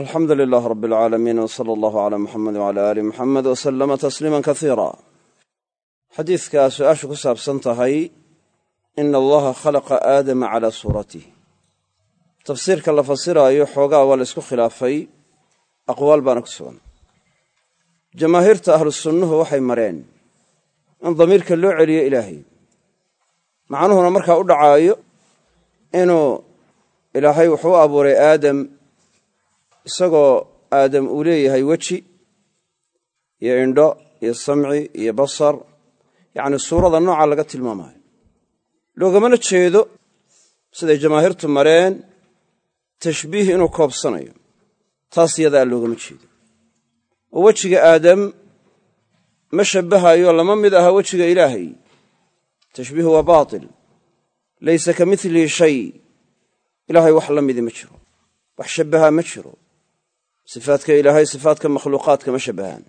alxamdu lilaah rab alcaalamiin w sala allahu calaa muxamed wcala aali muxamed w salama tasliima kasiira xadiidkaa su'aashu ku saabsan tahay ina allaha khalaqa aadama calaa suuratih tafsiirka la fasiraayo xoogaa waa la ysku khilaafay aqwaal baana ku sugan. Jamaahiirta ahlu sunnuhu waxay mareen in damiirka loo celiyo ilaahay. Macnuhuna markaa u dhacaayo inuu ilaahay wuxuu abuuray aadam isagoo aadam uu leeyahay weji iyo indho iyo samci iyo basar yacni suurada nooca laga tilmaamayo loogamana jeedo siday jamaahiirtu mareen tashbiih inuu koobsanayo taas yadaa loogama jeedo. Oo wejiga aadam ma shabbahayo lama mid aha wejiga ilaahay. Tashbiihu waa baatil laysa ka milihi shay. Ilaahay wax la midi ma jiro wax shabbahaa ma jiro sifaadka ilaahay sifaadka makhluuqaadka ma shabbahaan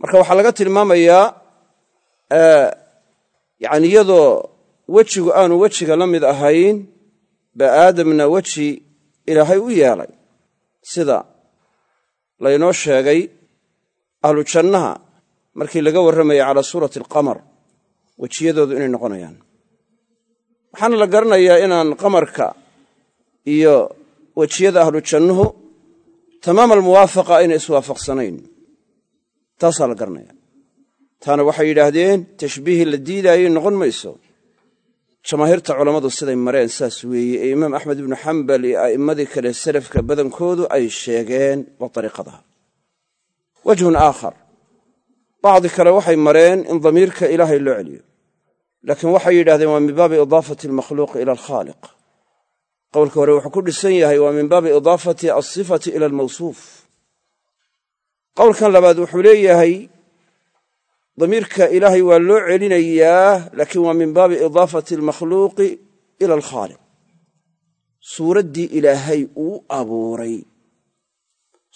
marka waxaa laga tilmaamayaa yacni iyadoo wejigu aanu wejiga la mid ahayn ba aadamna weji ilaahay u yeelay. Sida laynoo sheegay ahlu jannaha markii laga warramayay calaa suurati alqamar wejiyadoodu inay noqonayaan. Waxaana la garanayaa inaan qamarka iyo wejiyada ahlu jannuhu tamaam almuwaafaqa aynay iswaafaqsanayn. Taasaa la garanaya. Taana waxay yidhaahdeen tashbiihii la diidaayey noqon mayso. Jamaahiirta culammadu siday mareen saas weeye ee imaam axmed ibnu xambal iyo a'immadii kale selafka badankoodu ay sheegeen waa dariiqadaha. Wajhun aakhar. Bacdi kale waxay mareen in damiirka ilaahay loo celiyo. Laakiin waxay yidhahdeen waa min baabi idaafati almakhluuqi ila alkhaaliq qowlka hore wuxuu ku dhisan yahay waa min baabi idaafati alsifati ila almawsuuf. Qowlkan labaad wuxuu leeyahay damiirka ilaahay waa loo celinayaa laakiin waa min baabi idaafati almakhluuqi ila alkhaaliq. Suuraddii ilaahay uu abuuray.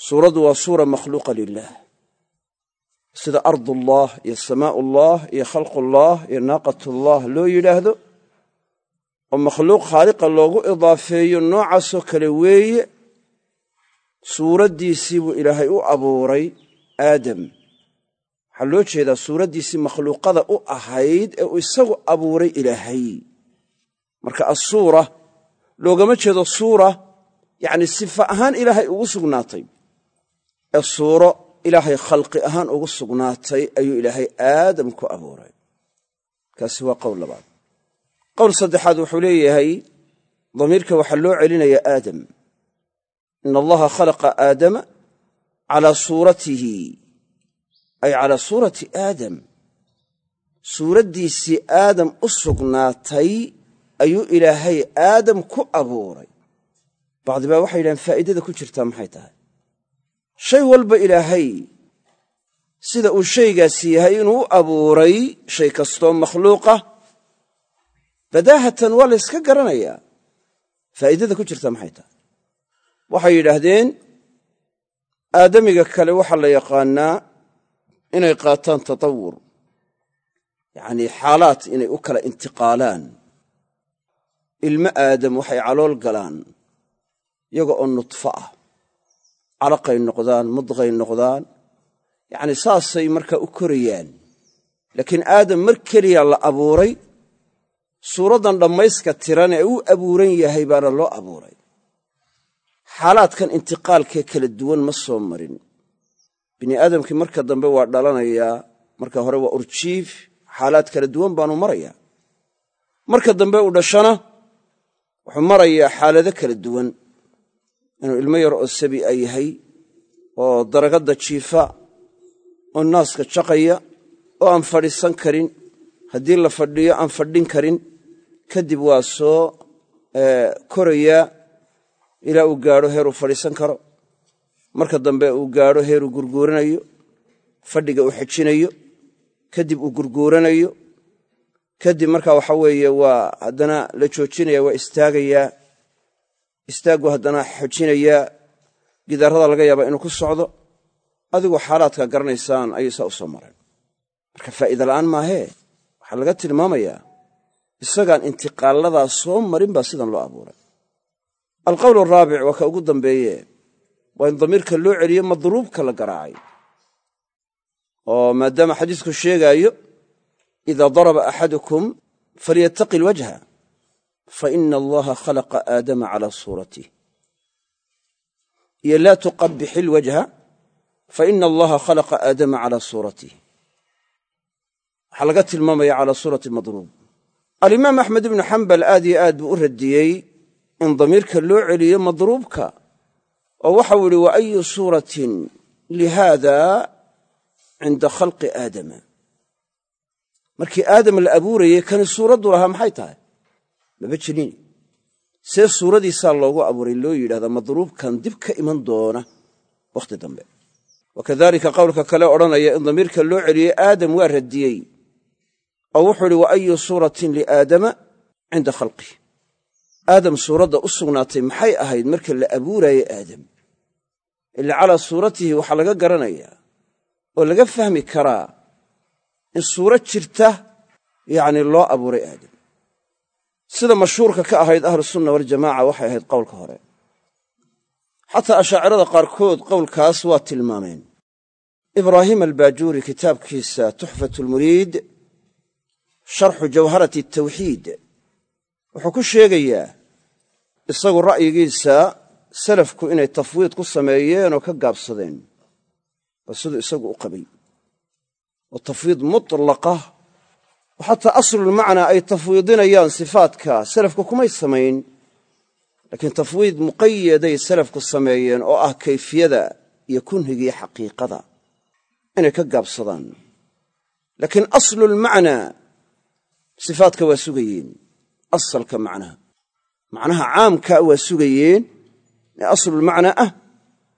Suuraddu waa suura makhluuqa lilah sida ardullah iyo samaa'ullah iyo khalqullah iyo naaqatullah loo yidhaahdo oo makhluuq khaaliqa loogu idaafeeyo noocaasoo kale weeye suuraddiisii buu ilaahay u abuuray aadam. Waxaa loo jeedaa suuraddiisii makhluuqada u ahayd ee uu isagu abuuray ilaahay. Marka assuura loogama jeedo suura yacni sifa ahaan ilaahay ugu sugnaatay. Ee suuro ilaahay khalqi ahaan ugu sugnaatay ayuu ilaahay aadam ku abuuray. Kaasi waa qowl labaad qowl saddexaad wuxuu leeyahay damiirka waxaa loo celinayaa aadam. Ina allaha khalaqa aadama calaa suuratihi ay calaa suurati aadam. Suuraddiisii aadam u sugnaatay ayuu ilaahay aadam ku abuuray. Bacdi baa waxay yidhahaan faa'iidada ku jirtaa maxay tahay? Shay walba ilaahay sida uu shaygaasi yahay inuu u abuuray shay kastoo makhluuqa badaahatan waa la yska garanayaa. Faa'iidada ku jirta maxay tahay? Waxay yidhaahdeen aadamiga kale waxaa la yaqaannaa inay qaataan tatawur. Yacnii xaalaad inay u kala intiqaalaan. Ilmo aadam waxay calool galaan iyaga oo nudfo ah. Calaqay noqdaan mudqay noqdaan. Yacni saasay markaa u korayaan. Laakiin aadam mar keliya la abuuray suuraddan dhammayska tiran ee u abuuran yahay baana loo abuuray. Xaalaadkan intiqaalkee kala duwan ma soo marin. Bini aadamkii marka dambe waa dhalanayaa marka hore waa urjiif xaalaad kala duwan baanu marayaa. Marka dambe uu dhashana wuxuu marayaa xaalado kala duwan. Inuu ilmo yar oo sabi a yahay oo daragadda jiifa oo naaska jaqaya oo aan fadhiisan karin. Haddii la fadhiyo aan fadhin karin kadib waa soo korayaa ilaa uu gaadho heeruu fadhiisan karo. Marka dambe uu gaadho heeruu gurguuranayo fadhiga uu xejinayo kadib uu gurguuranayo kadib marka waxa weeye waa haddana la joojinaya waa istaagayaa istaaggu haddana xojinayaa gidaarada laga yaabaa inuu ku socdo adigu xaalaadka garanaysaan ayay saa u soo mareen. Marka faa'iida la'aan maahee waxaa laga tilmaamayaa isagaan intiqaaladaa soo marin baa sidan loo abuuray. Alqowl araabic waa ka ugu dambeeye waa in damiirka loo celiyo madruubka la garaacay. Oo maadaama xadiisku sheegaayo idaa daraba axadukum falyattaqi alwajha fa ina allaha khalaqa aadama calaa suuratih iyo laa tuqabix ilwajha fa ina allaha khalaqa aadama calaa suuratih waxaa laga tilmaamaya calaa suurati madruub alimaam axmed ibnu xambal aad iyo aad buu u radiyey in damiirka loo celiyo madruubka. Oo waxau yihi wa ayu suuratin lihaada cinda khalqi aadama. Markii aadam la abuurayey kani suuraddu lahaa maxay tahay? Maba jirin see suuradiisaa loogu abuuray loo yidhahdaa madruubkan dib ka iman doona wakhti dambe. Wa kadalika qowlka kale odhanaya in damiirka loo celiyey aadam waa radiyey oo wuxuu ihi wa ayu suuratin liaadama cinda khalqih aadam suuradda u sugnaatay maxay ahayd marka la abuuraaye aadam? Ila calaa suuratihi waxaa laga garanayaa oo laga fahmi karaa in suurad jirta yacni loo abuuray aadam. Sida mashhuurka ka ahayd ahlusunna waljamaca waxay ahayd qowlka hore. Xataa ashaacirada qaarkood qowlkaas waa tilmaameen. Ibraahim albaajuuri kitaabkiisa tuxfat lmuriid sharxu jawharati tawxiid. Wuxuu ku sheegayaa isagu ra'yigiisa salafku inay tafwiid ku sameeyeen oo ka gaabsadeen waa siduu isagu u qabay. Oo tafwiid mutlaqa oo xataa aslulmacnaa ay tafwiidinayaan sifaadka salafku kumay samayn laakiin tafwiid muqayaday salafku sameeyeen oo ah kayfiyada iyo kunhigii xaqiiqada inay ka gaabsadaan. Laakiin aslulmacnaa sifaadka waa sugayeen asalka macnaha. Macnaha caamkaa waa sugayeen ee aslulmacnaa ah.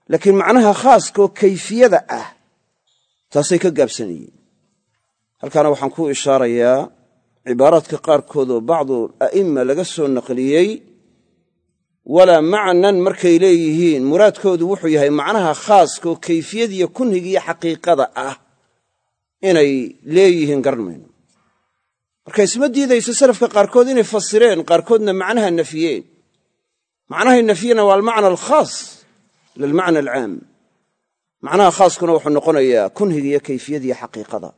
Laakiin macnaha khaaskaoo kayfiyada ah. Taasay ka gaabsanayeen halkaana waxaan ku ishaarayaa cibaaraadka qaarkood oo bacdu a'imma laga soo naqliyey walaa macnan markay leeyihiin. Muraadkoodu wuxuu yahay macnaha khaaskaoo kayfiyadiiyo kunhigiiyo xaqiiqada ah inay leeyihiin garan mayno marka isma diidayso salafka qaarkood inay fasireen qaarkoodna macnaha nafiyeen. Macnahay nafiyena waa almacna alkhaas lilmacna alcaam. Macnaha khaaskuna wuxuu noqonayaa kunhigiiyo kayfiyadiiyo xaqiiqada.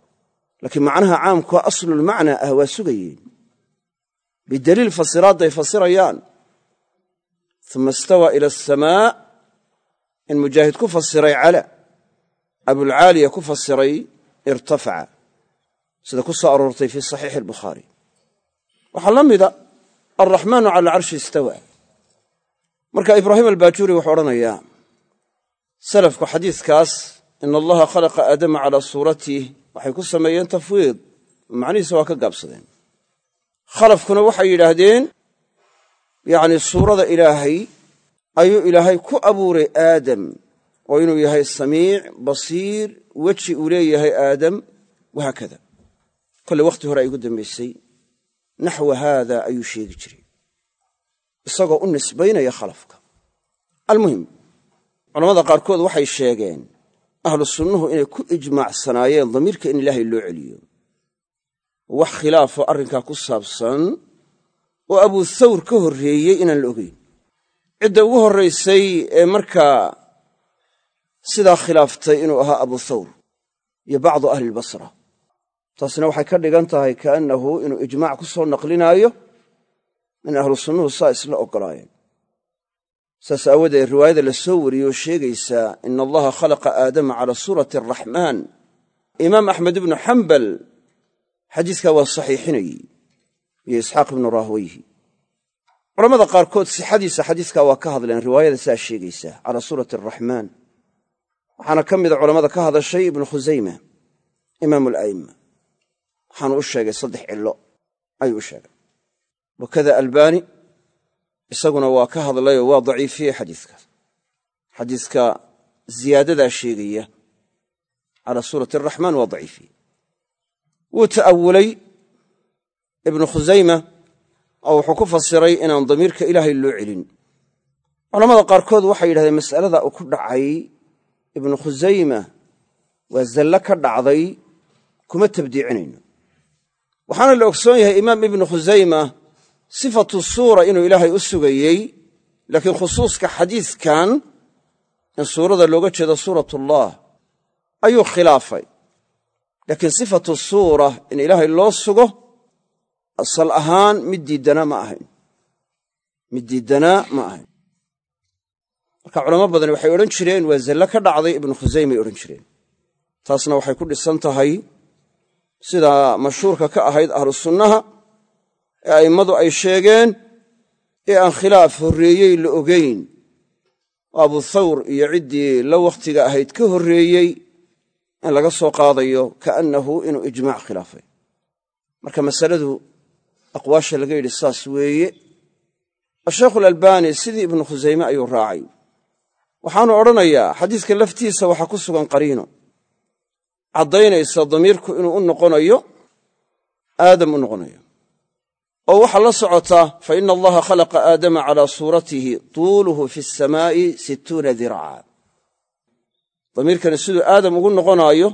Laakiin macnaha caamkao aslulmacnaa ah waa sugayeen. Bidaliil fasiraadday fasirayaan. Uma istawaa ila asamaa in mujaahid ku fasiray cala abulcaaliya ku fasiray irtafaca sida ku soo aroortay fii saxiixi albukhaari waxaa la mida alraxmaanu cala alcarshi istawa. Marka ibraahim albaajuuri wuxuu odhanayaa salafku xadiiskaas ina allaha khalaqa aadama calaa suuratih waxay ku sameeyeen tafwiid macnihiisa waa ka gaabsadeen. Khalafkuna waxay yidhaahdeen yacni suurada ilaahay ayuu ilaahay ku abuuray aadam oo inuu yahay samiic basiir weji uu leeyahay aadam wahaakada kolle wakhti hore ugu dambaysay naxwa haada ayuu sheegi jiray. Isagoo u nisbaynaya khalafka. Almuhim culamada qaarkood waxay sheegeen ahlu sunnuhu inay ku ijmaacsanaayeen damiirka in ilaahay loo celiyo. Wax khilaafo arrinkaa ku saabsan oo abuu thawr ka horreeyey inaan la ogeyn. Cidda ugu horraysay ee markaa sidaa khilaaftay inuu ahaa abuu thawr iyo bacdu ahli taasina waxay ka dhigan tahay kaannahu inuu ijmaac ku soo naqlinaayo in ahlu sunnuhu saa isla oggolaayeen saas aawadeed riwaayada la soo wariyey oo sheegaysaa ina allaha khalaqa aadama calaa suurati araxmaan imaam axmed ibnu xambal xadiiskaa waa saxiixinayey iyo isxaaq ibnu rahweyhi culamada qaarkood sixadiisa xadiiskaa waa ka hadleen riwaayada saa sheegaysa calaa suurati araxmaan waxaana ka mida culammada ka hadashay ibnu khusayma imaamu ala'imma waxaanu u sheegay saddex cillo ayuu u sheegay. Wakada albaani isaguna waa ka hadlayoo waa daciifiyey xadiiskaas xadiiska ziyaadadaa sheegaya calaa suurati araxmaan waa daciifiyey wuu ta'awulay ibnu khusayma oo wuxuu ku fasiray inaan damiirka ilaahay loo celin. Culamada qaarkood waxay yidhahdeen mas'alada uu ku dhacay ibnu khusayma waa zallo ka dhacday kuma tabdiicinayno waxaana la ogsoon yahay imaam ibnu khusayma sifatu suura inuu ilaahay u sugayey laakiin khusuuska xadiiskan in suurada looga jeedo suuratullah ayuu khilaafay. Laakiin sifatu suura in ilaahay loo sugo asal ahaan mid diiddanaa ma ahayn. Mid diiddanaa ma ahayn. Marka culamo badani waxay odhan jireen waa zallo ka dhacday ibnu khusaymay odhan jireen. Taasna waxay ku dhisan tahay sida mashhuurka ka ahayd ahlu sunnaha ee a'immadu ay sheegeen ee aan khilaaf horreeyey la ogayn abu thawr iyo ciddii la wakhtiga ahayd ka horreeyey in laga soo qaadayo kaannahu inuu ijmaac khilaafay. Marka masaladu aqwaasha laga yidhi saas weeye asheekhu alalbani sidii ibnu khusayme ayuu raacay. Waxaanu odhanayaa xadiiska laftiisa waxaa ku sugan qariino caddaynaysa damiirku inuu u noqonayo aadam u noqonayo. Oo waxaa la socotaa fa ina allaha khalaqa aadama calaa suuratihi tuuluhu fi asamaa'i sittuuna diraaca damiirkani siduu aadam ugu noqonaayo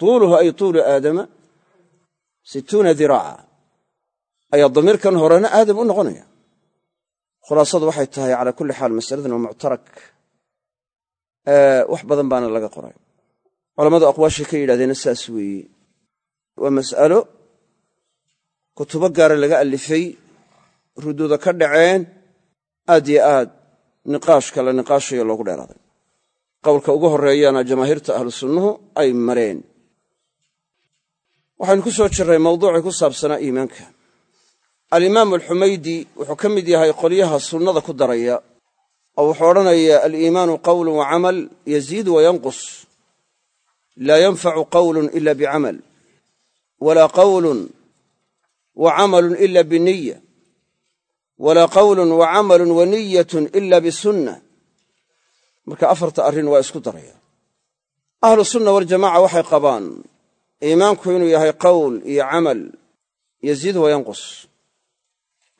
tuuluhu ay tuulu aadama sittuuna diraaca ayaa damiirkan horena aadam u noqonaya. Khulaasadu waxay tahay calaa kulli xaal masaladan waa muctarak wax badan baana laga qoray culammadu aqwaashay ka yidhahdeena saas weeye. Waa mas'alo kutubo gaara laga allifay ruduuda ka dhaceen aad yo aad niqaashka la niqaashayo loogu dheeraaday. Qowlka ugu horreeyana jamaahiirta ahlu sunnuhu ay mareen. Waxaynu ku soo jirray mawduucii ku saabsanaa iimaanka. Alimaamu alxumaydi wuxuu ka mid yahay qolyaha sunnada ku daraya oo wuxuu odhanayaa aliimaanu qowlun wa camal yaziidu wa yanqus laa yanfacu qowlun ila bicamal walaa qowlun wa camalun ila biniya walaa qowlun wa camalun wa niyatun ila bisunna marka afarta arrin waa isku daraya. Ahlu sunna waljamaca waxay qabaan iimaanku inuu yahay qowl iyo camal yaziid wa yanqus.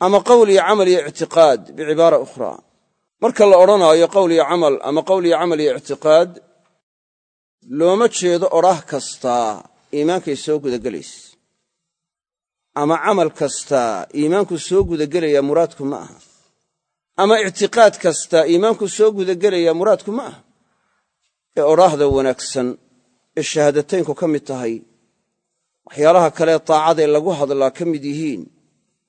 Ama qowl iyo camal iyo ictiqaad bicibaara ukhraa. Marka la odhanaayo qowl iyo camal ama qowl iyo looma jeedo odhaah kastaa iimaankay soo gudagelaysa. Ama camal kastaa iimaanku soo gudagelaya muraadku ma aha. Ama ictiqaad kastaa iimaanku soo gudagelaya muraadku ma aha. Ee odhaahda wanaagsan ee shahaadataynku ka mid tahay waxyaalaha kalee taacadae lagu hadlaa ka mid yihiin.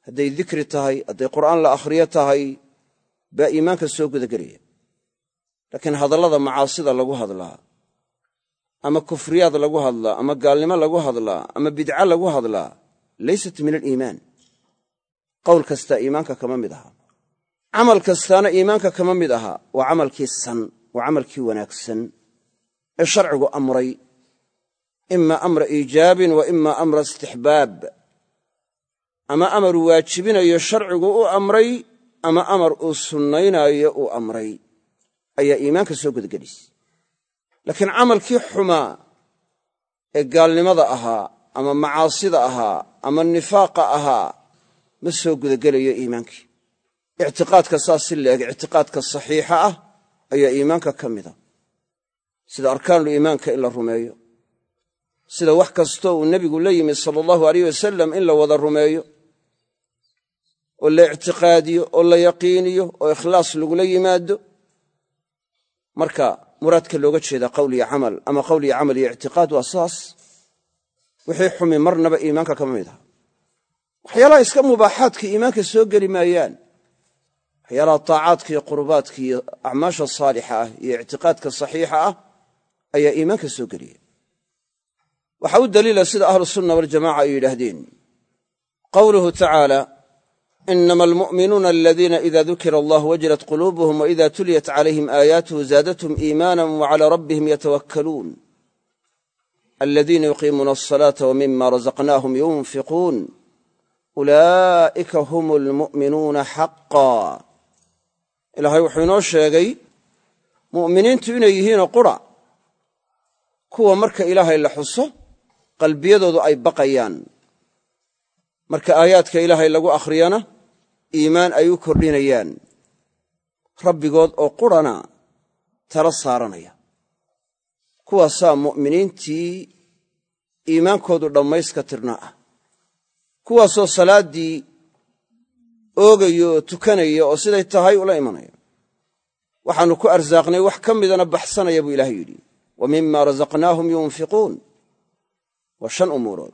Hadday dikri tahay hadday qur'aan la akhriyo tahay baa iimaanka soo gudagelaya. Laakiin hadallada macaasida lagu hadlaa ama kufriyaad lagu hadlaa ama gaalnimo lagu hadlaa ama bidca lagu hadlaa laysat min aliimaan. Qowl kastaa iimaanka kama mid aha. Camal kastaana iimaanka kama mid aha waa camalkii san waa camalkii wanaagsan ee sharcigu amray. Ima amra iijaabin wa ima amra istixbaab. Ama amar waajibinayo sharcigu u amray ama amar uu sunnaynaayo uu amray. Ayaa iimaanka soo gudagelaysa laakiin camalkii xumaa ee gaalnimada ahaa ama macaasida ahaa ama nifaaqa ahaa ma soo gudagelayo iimaankii. Ictiqaadka saas si ictiqaadka saxiixa ah ayaa iimaanka ka mida sida arkaanul iimaanka in la rumeeyo. Sida wax kastoo uu nebigu la yimi sala allahu aleyh wasalam in la wada rumeeyo. Oo la ictiqaadiyo oo la yaqiiniyo oo ikhlaas lagula yimaado. Marka muraadka looga jeedaa qowl iyo camal ama qowl iyo camal iyo ictiqaad waa saas. Wixii xumi marnaba iimaanka kama mid aha waxyaalaha iska mubaaxaadka iimaanka soo geli maayaan. Waxyaalaha taacaadka iyo qurubaadka iyo acmaasha saalixa ah iyo ictiqaadka saxiixa ah ayaa iimaanka soo geliya. Waxaa u daliila sida ahlusunna waljamaca ay yidhaahdeen. Qowluhu tacaala inama almu'minuuna aladiina ida dukira allah wajilat quluubuhum waida tuliyat calayhim aayaatuhu zaadathum iimaana wacalaa rabbihim yatawakkaluun aladiina yuqiimuuna asalaata wmima razaqnaahum yunfiquun ulaa'ika hum almu'minuuna xaqaa ilaahay wuxuu inoo sheegay mu'miniintu inay yihiinoo qura kuwa marka ilaahay la xuso qalbiyadoodu ay baqayaan marka aayaadka ilaahay lagu akhriyana iimaan ay u kordhinayaan. Rabbigood oo qurana tala saaranaya. Kuwaasaa mu'miniintii iimaankoodu dhammayska tirnaa ah. Kuwaasoo salaaddii oogaya oo tukanaya oo siday tahay ula imanaya. Waxaannu ku arsaaqnay wax ka midana baxsanaya buu ilaahay yidhi. Wa mima rasaqnaahum yunfiquun. Waa shan umuurood.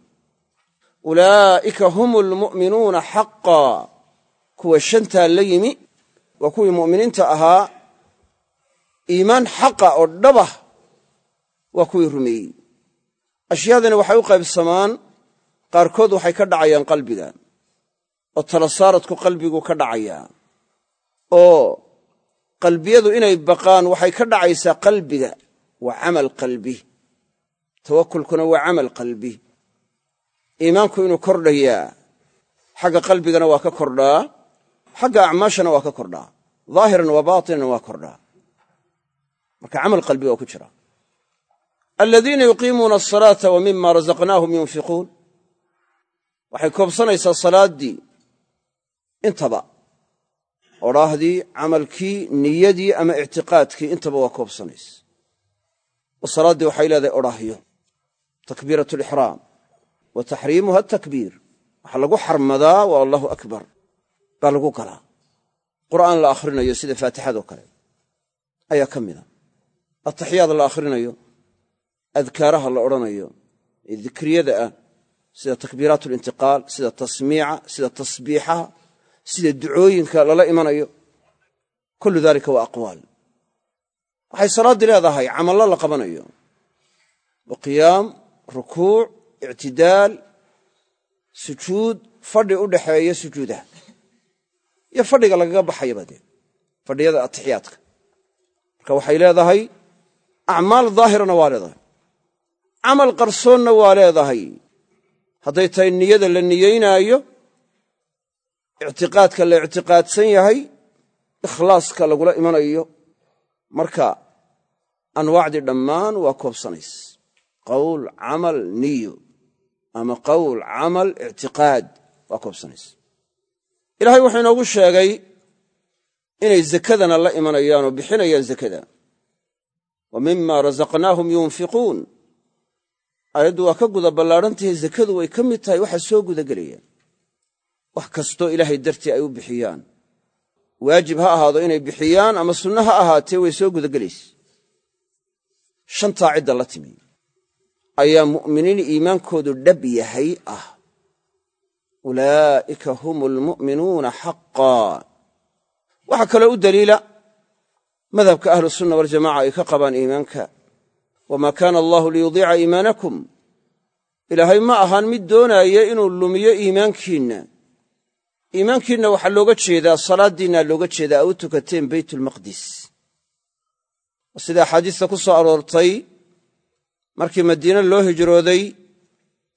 Ulaa'ika hum lmu'minuuna xaqaa kuwa shantaa la yimi waa kuwii mu'miniinta ahaa iimaan xaqa oo dhabah waa kuwii rumeeyey. Ashyaadani waxay u qaybsamaan qaarkood waxay ka dhacayaan qalbiga oo talasaaradku qalbigu ka dhacayaa oo qalbiyadu inay baqaan waxay ka dhacaysaa qalbiga waa camal qalbi. Tawakulkuna waa camal qalbi. Iimaanku inuu kordhayaa xagga qalbigana waa ka kordhaa xagga acmaashana waa ka kordhaa. Dhaahiran wa baatinan waa kordhaa. Marka camal qalbi waa ku jira. Aladiina yuqiimuuna asalaata wa mima rasaqnaahum yunfiquun. Waxay koobsanaysaa salaaddii intaba. Odhaahdii camalkii niyadii ama ictiqaadkii intaba waa koobsanaysa. Oo salaaddii waxay leedahay odhaahyo. Takbiirat alixraam wa taxriimuha atakbiir waxaa lagu xarmadaa waa allahu akbar baa lagu galaa qur'aan la akhrinayo sida faatixadoo kale. Ayaa ka mida ataxiyaad la akhrinayo. Adkaaraha la odhanayo. Ee dikriyada ah. Sida takbiiraat alintiqaal sida tasmiica sida tasbiixaha sida ducooyinka lala imanayo. Kullu dalika waa aqwaal. Waxay salaaddii leedahay camallo la qabanayo. Wa qiyaam rukuuc ictidaal sujuud fadhi u dhaxeeya sujuudaha iyo fadhiga lagaga baxayaba dee. Fadhiyada atixiyaadka marka waxay leedahay acmaal daahirana waa leedahay. Camal qarsoonna waa leedahay. Hadday tahay niyada la niyeynaayo ictiqaadka la ictiqaadsan yahay ikhlaaska lagula imanayo. Marka anwaacdii dhammaan waa koobsanays. Qowl camal niyo ama qowl camal ictiqaad waa koobsanays ilaahay wuxuu inoogu sheegay inay zakadana la imanayaan oo bixinayaan zakada. Wa mima rasaqnaahum yunfiquun. Aayaddu waa ka guda ballaadhantahay zakadu way ka mid tahay waxa soo gudagelayaan wax kastoo ilaahay dartii ay u bixiyaan. Waajib ha ahaado inay bixiyaan ama sunno ha ahaatee way soo gudagelaysa shantaa cidda la timi. Ayaa mu'miniin iimaankoodu dhab yahay ah ulaa'ika hum almu'minuuna xaqaa waxaa kaloo u daliila madhabka ahlusunna waljamaca ay ka qabaan iimaanka. Wamaa kaana allahu liyudiica iimaanakum. Ilaahay ma ahaan mid doonaaya inuu lumiyo iimaankiinna. Iimaankiinna waxaa looga jeedaa salaaddiinna looga jeedaa a u tukateen beytulmaqdis sida axaadiista ku soo aroortay markii madiine loo hijrooday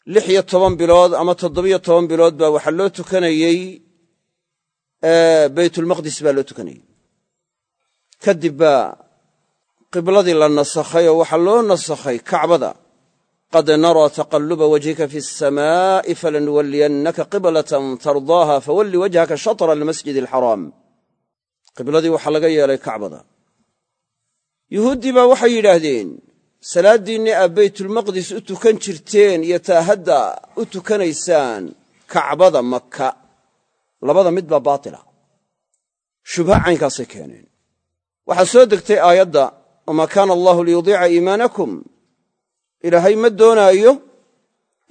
lix iyo toban bilood ama toddobiyo toban bilood baa waxaa loo tukanayey beytulmaqdis baa loo tukanayey. Kadib baa qibladii la nasakhay oo waxaa loo nasakhay kacbada. Qad naraa taqalluba wajhika fi asamaa'i falanuwalliyannaka qiblatan tardaaha fawalli wajhaka shatra almasjid alxaraam qibladii waxaa laga yeelay kacbada. Yuhuuddii baa waxay yidhaahdeen salaaddiinni aad baytulmaqdis u tukan jirteen iyo taa hadda u tukanaysaan kacbada maka labada mid baa baatila. Shubha caynkaasay keeneen. Waxaa soo degtay aayadda wamaa kaana allahu liyudiica iimaanakum? Ilaahay ma doonaayo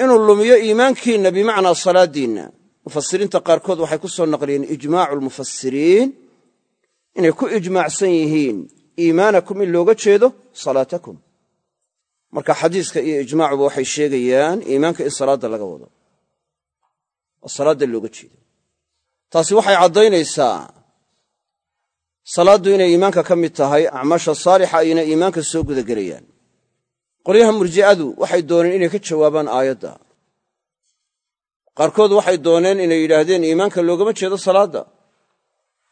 inuu lumiyo iimaankiinna bimacnaa salaaddiinna. Mufasiriinta qaarkood waxay ku soo naqliyeen ijmaacu lmufasiriin inay ku ijmaacsan yihiin iimaanakum in looga jeedo salaatakum marka xadiiska iyo ijmaacuba waxay sheegayaan iimaanka in salaadda laga wado. Oo salaadda looga jeedo. Taasi waxay caddaynaysaa salaaddu inay iimaanka ka mid tahay acmaasha saalixa ayna iimaanka soo gudagelayaan. Qolyaha murji'adu waxay dooneen inay ka jawaabaan aayadda. Qaarkood waxay dooneen inay yidhaahdeen iimaanka loogama jeedo salaadda.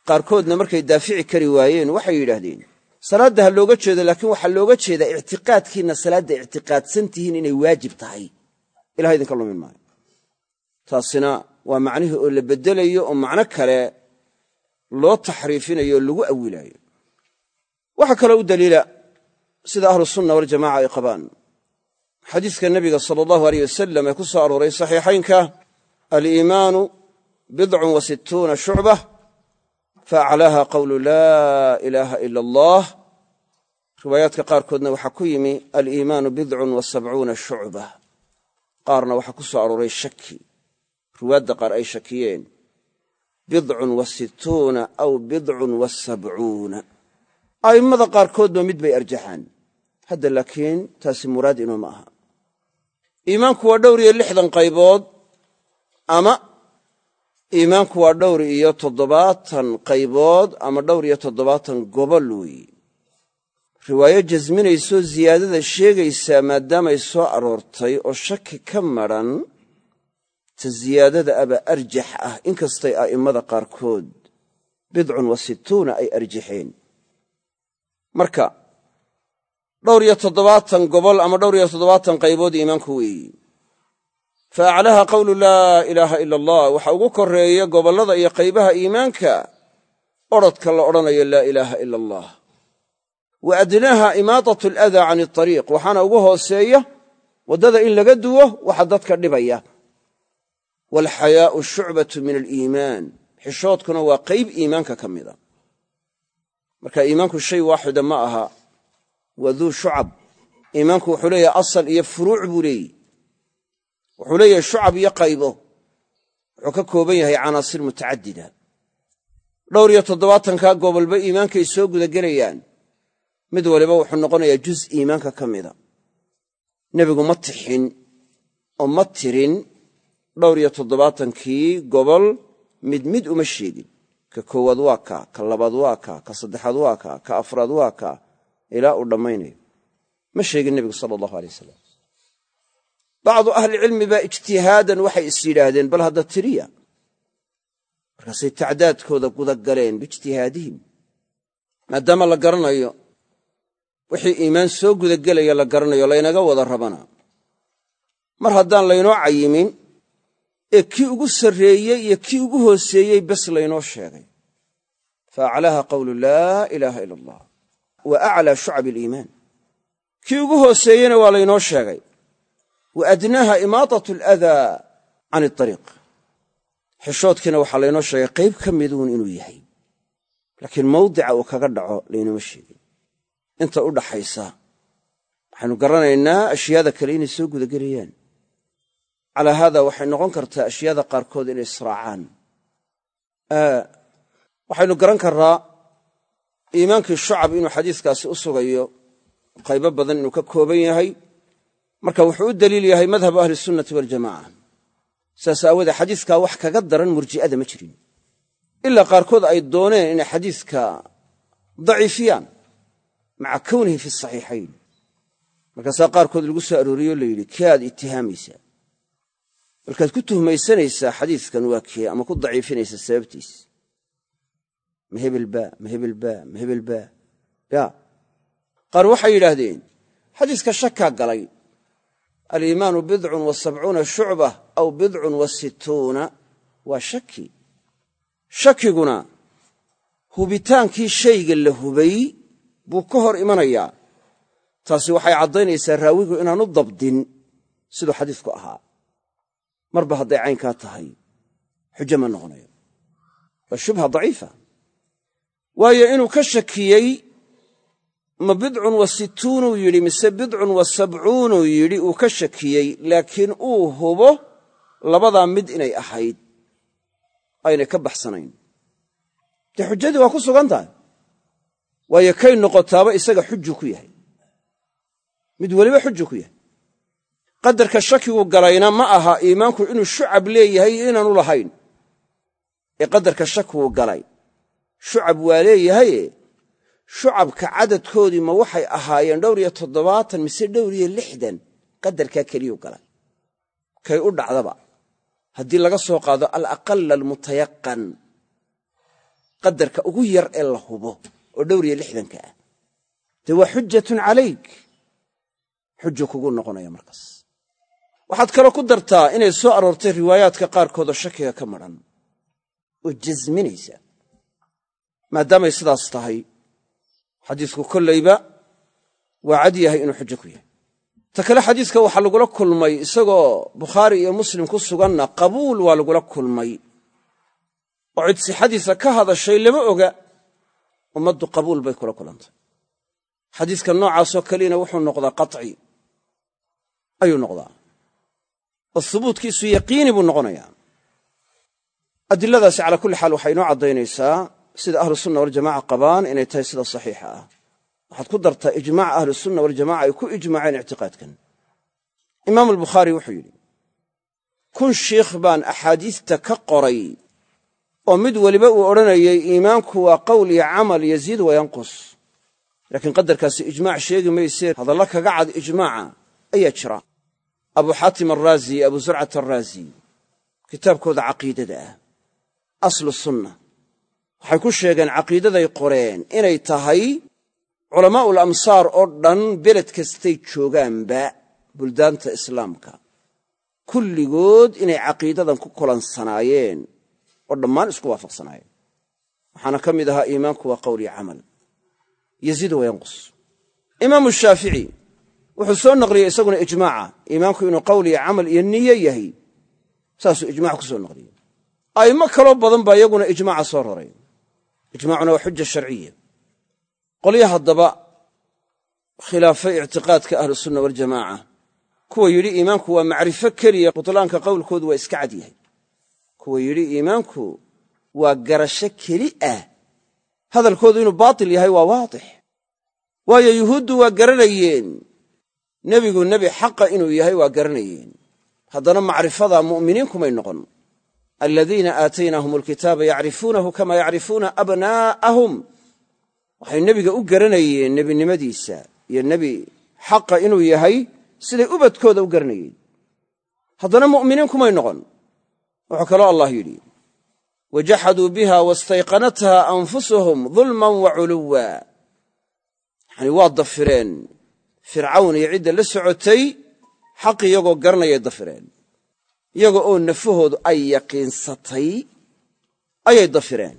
Qaarkoodna markay daafici kari waayeen waxay yidhaahdeen salaadda ha looga jeedo laakiin waxaa looga jeedaa ictiqaadkiinna salaadda ictiqaadsan tihiin inay waajib tahay. Ilaha idinka lumin maayo. Taasina waa macnihii oo la beddelayo oo macno kale loo taxriifinayo oo lagu awilaayo. Waxaa kaloo u daliila sida ahlusunna waljamaca ay qabaan. Xadiiska nebiga sala allahu aleyh wasalam ee ku soo arooray saxiixaynka aliimaanu bidcun wa sittuuna shucbah faaclaaha qawlu laa ilaaha ila allah riwaayaadka qaarkoodna waxaa ku yimi aliimaanu bidcun wa sabcuuna shucba qaarna waxaa ku soo arooray shaki riwaadda qaar ay shakiyeen bidcun wa situuna aw bidcun wa sabcuuna a'immada qaarkoodba mid bay arjaxaan hadda laakiin taasi muraad inuu ma aha iimaanku waa dhowr iyo lixdan qaybood ama iimaanku waa dhowr iyo toddobaatan qaybood ama dhowr iyo toddobaatan gobol weeye riwaayo jasminaysoo ziyaadada sheegaysaa maadaamay soo aroortay oo shaki ka madran ta ziyaadada aba arjax ah inkastay a'immada qaarkood. Bidcun wa situuna ay arjaxeen. Marka dhowr iyo toddobaatan gobol ama dhowr iyo toddobaatan qaybood iimaanku weeyi fa aclaha qawlu laa ilaaha ila allah waxa ugu koreeya gobollada iyo qaybaha iimaanka odrhodka la odhanayo laa ilaaha ila allah wa adnaaha imaadat aladaa can altariiq waxaana ugu hooseeya waddada in laga duwo waxa dadka dhibaya waalxayaa'u shucbatu min aliimaan xishoodkuna waa qayb iimaanka ka mida marka iimaanku shay waaxida ma aha waa duu shucab iimaanku wuxuu leeyahay asal iyo furuuc buu leeyihi wuxuu leeyahay shucab iyo qaybo. Wuxuu ka kooban yahay canaasir mutacadida. Dhowr iyo toddobaatankaa gobolba iimaankay soo gudagelayaan. Mid waliba wuxuu noqonayaa juz iimaanka ka mida. Nebigu ma tixin oo ma tirin dhowr iyo toddobaatankii gobol. Mid mid uma sheegin. Ka koowaad waa kaa ka labaad waa kaa ka saddexaad waa kaa ka afraad waa kaa ilaa uu dhammaynayo. Ma sheegin nebigu sala allahu alay wasalam bacdu ahlicilmi baa ijtihaadan waxay is yidhaahdeen bal hadda tiriya. Markaasay tacdaadkooda gudagaleen biijtihaadihim maadaama la garanayo wixii iimaan soo gudagelaya la garanayo laynaga wada rabana. Mar haddaan laynoo cayimin ee kii ugu sarreeyey iyo kii ugu hooseeyey bes laynoo sheegay. Fa aclaaha qawlu laa ilaaha ila allah wa aclaa shucabi aliimaan. Kii ugu hooseeyeyna waa laynoo sheegay wa adnaaha imaadat aladaa can iariiq xishoodkiina waxaa laynoo sheegay qayb ka miduun inuu yahay laakiin mawdica uu kaga dhaco laynoma sheegin inta u dhaxaysa waxaynu garanaynaa ashyaada kale inay soo gudagelayaan calaa haada waxay noqon kartaa ashyaada qaarkood inay israacaan waxaynu garan karraa iimaankii shucab inuu xadiiskaasi u sugayo qaybo badan inuu ka kooban yahay marka wuxuu u daliil yahay madhabu ahli sunnati waljamaca saas aawoodee xadiiskaa wax kaga daran murji'ada ma jirin. Ilaa qaarkood ay dooneen inay xadiiska daciifiyaan maca kownihi fi saxiixayn. Markaasaa qaarkood lagu soo arooriyo la yidhi aad itihaamaysaa markaad ku tuhmaysanaysaa xadiiskan waa kee ama ku daciifinaysaa sababtiis. Ma hebelba ma hebelba ma hebelba ya qaar waxay yidhaahdeen xadiiska shakaa galay aliimaanu bidcun wa sabcuuna shucba aw bidcun wa situuna waa shaki. Shakiguna hubitaankii shayga la hubay buu ka hor imanayaa taasi waxay caddaynaysaa raawigu inaanu dabdin siduu xadiisku ahaa. Marba hadday caynkaa tahay xujo ma noqonayo. Waa shubha daciifa. Waayo inuu ka shakiyey ma bidcun wa situunuu yidhi mise bidcun wa sabcuunuu yidhi uu ka shakiyey laakiin uu hubo labadaa mid inay ahayd aynay ka baxsanayn. Dee xujadii waa ku sugan tahay? Waayo kay noqotaaba isaga xujuu ku yahay. Mid weliba xujuu ku yahay. Qadarka shakigu galayna ma aha iimaanku inuu shucab leeyahay iyo inaanu lahayn. Ee qadarka shakigu galay shucab waa leeyahaye shucabka cadadkoodii ma waxay ahaayeen dhowr iyo toddobaatan mise dhowr iyo lixdan qadarkaa keliyuu galay. Kay u dhacdaba. Haddii laga soo qaado alaqala almutayaqan qadarka ugu yar ee la hubo oo dhowr iyo lixdanka ah. Dee waa xujatun calayk? Xuju kugu noqonaya markaas. Waxaad kaloo ku dartaa inay soo aroortay riwaayaadka qaarkoodoo shakiga ka madran oo jasminaysa maadaamay sidaas tahay xadiisku kollayba waa cad yahay inuu xujo ku yahay. Ta kale xadiiska waxaa lagula kulmay isagoo bukhaari iyo muslim ku suganna qabuul waa lagula kulmay. Oo cid sixadiisa ka hadashay lama oga ummaddu qabuul bay kula kulantay. Xadiiska noocaasoo kaliyana wuxuu noqdaa qaci ayuu noqdaa. Oo hubuutkiisu yaqiini buu noqonayaa. Adiladaasi calaa kulli xaal waxay inoo caddaynaysaa sida ahlusunna waljamaca qabaan inay tahay sida saxiixa ah. Waxaad ku dartaa ijmaaca ahlusunna waljamaca ay ku ijmaaceen ictiqaadkan. Imaamu albukhaari wuxuu yidhi kun shiikh baan axaadiista ka qoray oo mid weliba uu odhanayay iimaanku waa qowl iyo camal yaziid wa yanqus laakiin qadarkaasi ijmaac sheegi maysee hadalla kaga cad ijmaaca ayaa jira. Abu araazi abu zurcat araazi kitaabkooda caqiidada ah. Aslu sunna waxay ku sheegeen caqiidaday qoreen inay tahay culamaa'ul amsaar oo dhan beled kastay joogaanba buldaanta islaamka. Kulligood inay caqiidadan ku kulansanaayeen oo dhammaan isku waafaqsanaayeen. Waxaana ka mid ahaa iimaanku waa qowl iyo camal. Yaziid wa yanqus. Imaamu shaafici wuxuu soo naqliyey isaguna ijmaaca. Iimaanku inuu qowl iyo camal iyo niyo yahay saasuu ijmac ku soo naqliyey. A'immo kaloo badan baa iyaguna ijmaaca soo raray ijmaacuna waa xuja sharciya. Qolya haddaba khilaafay ictiqaadka ahlusunna waljamaaca. Kuwa yidhi iimaanku waa macrifo keliya butlaanka qowlkoodu waa iska cad yahay. Kuwa yidhi iimaanku waa garasho keli ah. Hadalkoodu inuu baatil yahay waa waadix. Waayo yuhuuddu waa garanayeen. Nebigu nebi xaqa inuu yahay waa garanayeen. Haddana macrifada mu'miniin kumay noqon aladiina aataynaahum alkitaaba yacrifuunahu kama yacrifuuna abnaa'ahum. Waxay nebiga u garanayeen nebinimadiisa iyo nebi xaqa inuu yahay siday ubadkooda u garanayeen. Haddana mu'miniin kumay noqon wuxuu kaloo allah yidhi wajaxaduu biha wastayqanatha anfusuhum dulman wa culuwa yacanii waa dafireen. Fircawn iyo cidda la socotay xaq iyagoo garanayay dafireen iyaga oo nafahoodu ay yaqiinsatay ayay dafireen.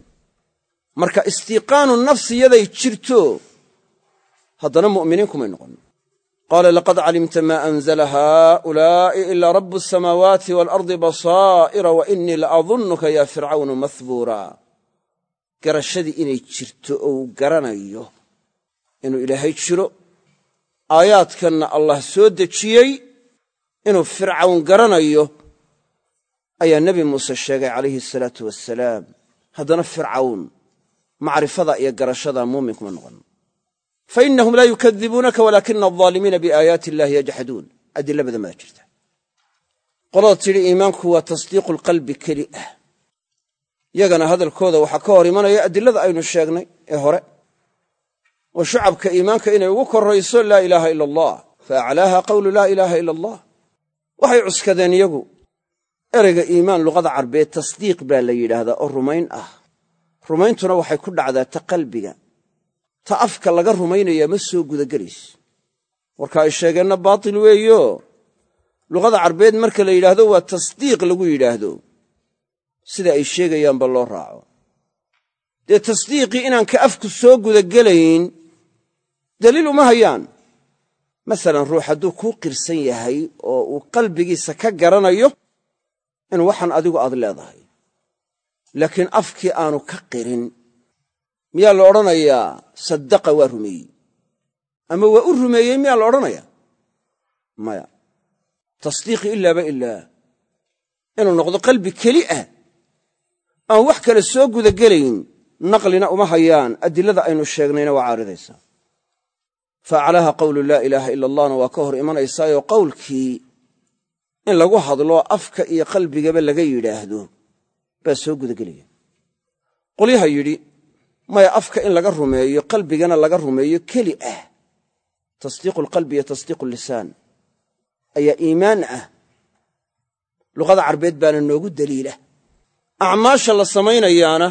Marka istiiqaanu nafsi yaday jirto haddana mu'miniin kumay noqon. Qaala laqad calimta maa anzla haa'ulaa'i ilaa rabu asamaawaati waalardi basaa'ira wa inii la adunnuka yaa fircawnu mahbuura garashadii inay jirto ou garanayo inuu ilaahay jiro aayaadkanna allah soo dejiyey inuu fircawn garanayo ayaa nebi muuse sheegay calayhi asalaatu wasalaam haddana fircawn macrifada iyo garashada muumin kuma noqon. Fa inahum laa yukadibuunaka walaakina aldaalimiina biaayaati illahi yajxaduun adila badan baa jirta. Qolada tidhi iimaanku waa tasdiiqu lqalbi keli ah. Yagana hadalkooda waxaa ka hor imanaya adilada aynu sheegnay ee hore. Oo shucabka iimaanka inay ugu korrayso laa ilaaha ila allah fa aclaaha qawlu laa ilaaha ila allah waxay cuskadeen iyagu ereyga iimaan luqada carbeed tasdiiq baa la yidhaahdaa oo rumayn ah. Rumayntuna waxay ku dhacdaa ta qalbiga. Ta afka laga rumaynayaa ma soo gudagelayso warka ay sheegeenna baatil weeyo. Luqada carbeed marka la yidhaahdo waa tasdiiq lagu yidhaahdo. Sida ay sheegayaanba loo raaco. Dee tasdiiqii inaan ka afku soo gudagelayn daliil uma hayaan. Masalan ruux hadduu kuu qirsan yahay oo uu qalbigiisa ka garanayo in waxan adigu aad leedahay. Laakiin afkii aanu ka qirin miyaa la odhanayaa saddaqa waa rumeeyey. Ama waa u rumeeyey miyaa la odhanayaa? Maya tasdiiqi ilaaba ilaa inuu noqdo qalbi keli ah. Aan wax kale soo gudagelayn naqlina uma hayaan adilada aynu sheegnayna waa caaridaysaa. Fa aclaaha qawlu laa ilaaha ila allahna waa ka hor imanaysaayoo qowlkii in lagu hadlo afka iyo qalbigaba laga yidhaahdo. Baa soo gudagelaya. Qolyaha yidhi maya afka in laga rumeeyo qalbigana laga rumeeyo keli ah. Tasdiiqu alqalbi iyo tasdiiqu lisaan. Ayaa iimaan ah. Luqada carbeed baana noogu daliila. Acmaasha la samaynayaana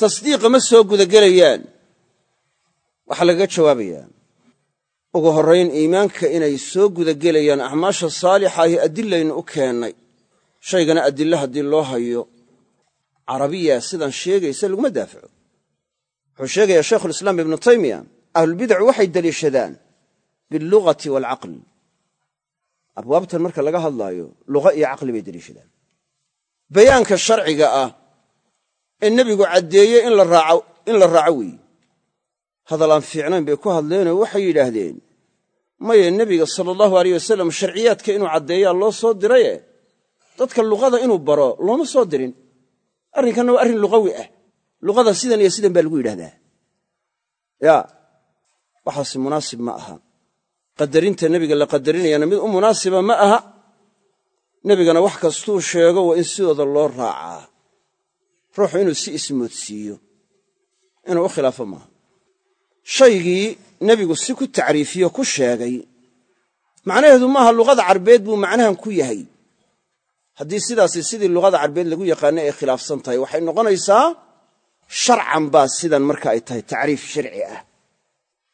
tasdiiqa ma soo gudagelayaan. Waxaa lagaga jawaabayaa ugu horrayn iimaanka inay soo gudagelayaan acmaasha saalixa ahi adilaynu u keennay shaygana adilla haddii loo hayo carabiya sidan sheegaysa laguma daafaco. Wuxuu sheegayaa shaykhulislaam ibnu taymiya ahlulbidacu waxay deliishadaan billugati waalcaql abwaabtan marka laga hadlaayo luqa iyo caqli bay deliishadaan bayaanka sharciga ah ee nebigu caddeeyey in la raaco weeye hadal aan fiicnayn bay ku hadleenoo waxay yidhaahdeen maye nebiga sala allahu aleyh wasalam sharciyaadka inuu caddeeyaa loo soo diraye? Dadka luqada inuu baro looma soo dirin. Arrinkanna waa arrin luqawi ah. Luqada sidan iyo sidan baa lagu yidhahdaa yaa waxaasi munaasib ma aha. Qadarinta nebiga la qadarinayana mid u munaasiba ma aha. Nebigana wax kastuu sheego waa in sidooda loo raacaa. Ruuxu inuu si ismoodsiiyo. Inuu u khilaafo maaha shaygii nebigu si ku tacriifiyo ku sheegay macnaheedu maaha luqada carbeed buu macnahan ku yahay. Haddii sidaasi sidii luqada carbeed lagu yaqaanay ay khilaafsan tahay waxay noqonaysaa sharcan baa sidan marka ay tahay tacriif sharci ah.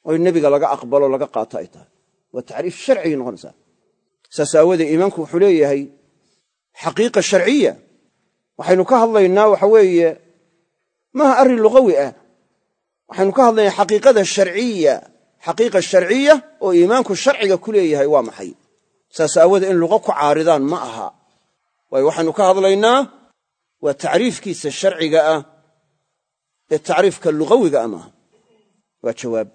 Oo nebiga laga aqbalo laga qaato ay tahay. Waa tacriif sharcigay noqonaysaa. Saas aawoodee iimaanku wuxuu leeyahay xaqiiqa sharciya. Waxaynu ka hadlaynaa waxa weeye maaha arrin luqawi ah waxaynu ka hadlaynaa xaqiiqada sharciya. Xaqiiqa sharciya oo iimaanku sharciga ku leeyahay waa maxay? Saas aawoodee in luqo ku caaridaan ma aha. Waayo waxaynu ka hadlaynaa waa tacriifkiisa sharciga ah ee tacriifka luqawiga ah maaha waa jawaab.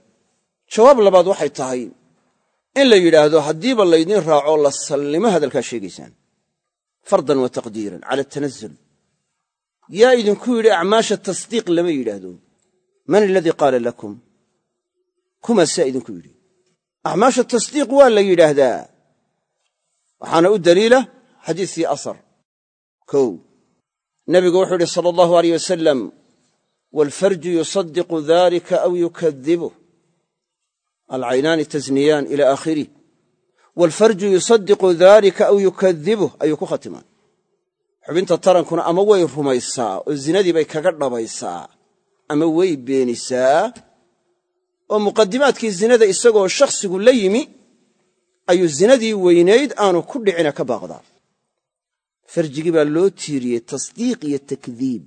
Jawaab labaad waxay tahay in la yidhaahdo haddiiba laydin raaco la sallimo hadalkaa sheegaysaan. Fardan wa taqdiiran cala atanazul yaa idinku yidhi acmaasha tasdiiq lama yidhaahdo man aladii qaala lakum? Kuma saa idinku yidhi. Acmaasha tasdiiq waa la yidhaahdaa. Waxaana u daliila xadiiskii asar. Kow nebigu wuxuu yidhi sala allahu aleyh wasalam waalfarju yusadiqu dalika aw yukadibuh alcaynaani tasniyaan ila aakhirih waalfarju yusadiqu dalika aw yukadibuh ayuu ku khatimaa xubinta tarankuna ama way rumaysaa oo zinadii kaga dhabaysaa ama way beenisaa oo muqadimaadkii zinada isagoo shakhsigu la yimi ayuu zinadii weynayd aanu ku dhicina ka baaqdaa. Farjigii baa loo tiiriyey tasdiiq iyo takdiib